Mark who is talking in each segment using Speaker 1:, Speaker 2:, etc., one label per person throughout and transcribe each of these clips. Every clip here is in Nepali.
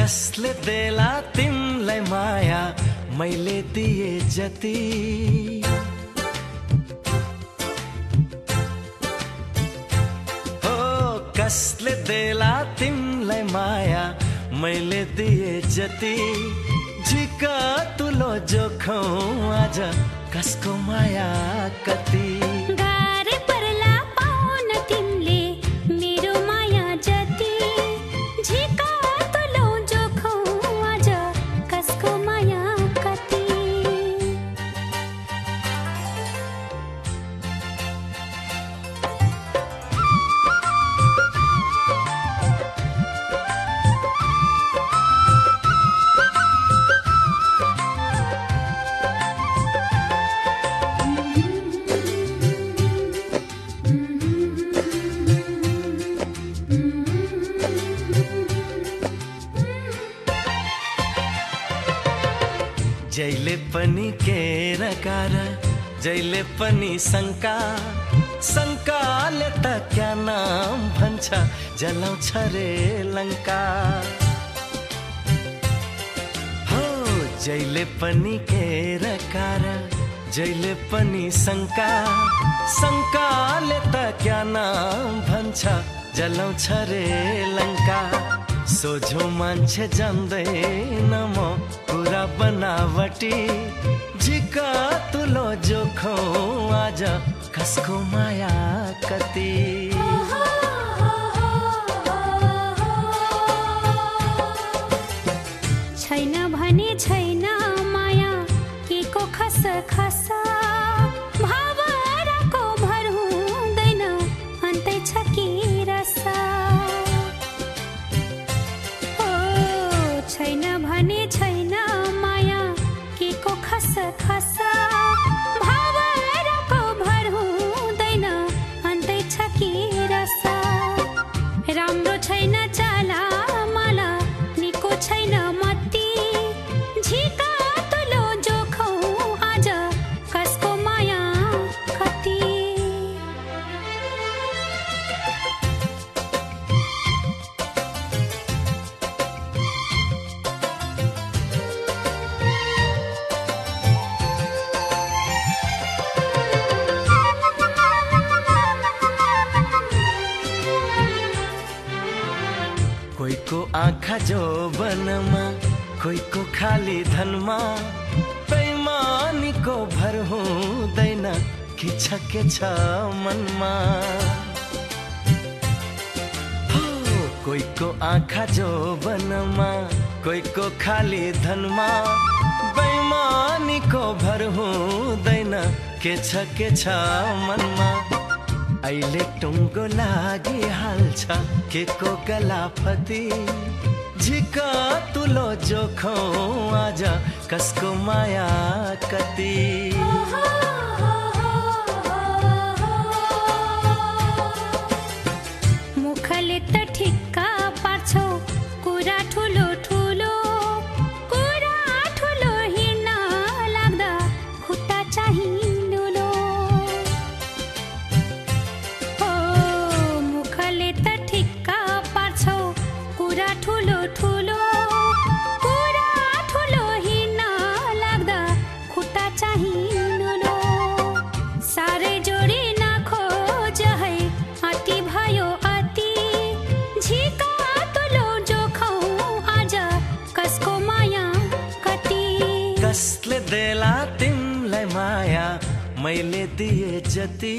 Speaker 1: कसले देला तिमलाई माया? मैले दिए जति। हो कसले देला तिमलाई माया?
Speaker 2: मैले दिए जति। झिका तुलो जोखौ आज कसको माया कति?
Speaker 1: जैले पनि केर कार जैले पनि शङ्का। शङ्काले त क्या नाम भन्छ जलाउँछ रे लङ्का। हो जैले पनि केर कार जैले पनि शङ्का। शङ्काले त क्या नाम भन्छ जलाउँछ रे लङ्का। सोझो मान्छे जान्दैन म पुरा बनावटी। झिका तुलो जोखौ आज कसको माया कति।
Speaker 2: छैन भने छैन माया के को खस खस।
Speaker 1: कोहीको आँखा जो बनमा कोहीको खाली धनमा पैमानीको भर हुँदैन के छ के छ मनमा। कोहीको आँखा जो बनमा कोहीको खाली धनमा बैमानीको भर हुँदैन के छ के छ मनमा। अहिले टुङ्गो लागि हाल्छ के को गलाफती झिका तुलो जोखौ आज। कसको माया कति?
Speaker 2: ठुलो ठुलो कुरा ठुलो हिँड्न लाग्दा खुट्टा चाहिँ लुलो साह्रै जोडी नखोज है अति भयो अति। झिका तुलो जोखौ आज कसको माया कति?
Speaker 1: कसले देला तिमलाई माया मैले दिए जति।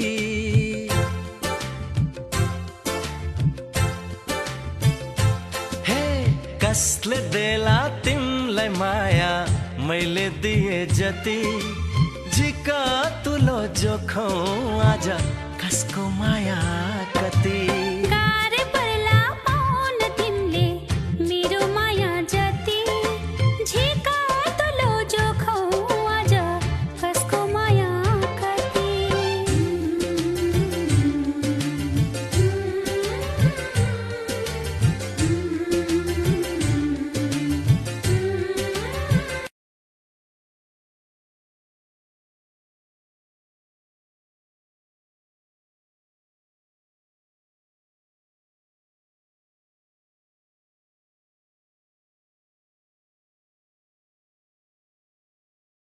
Speaker 1: कसले देला तिमलाई माया मैले दिए जति। झिका तुलो जोखौ आज कसको माया?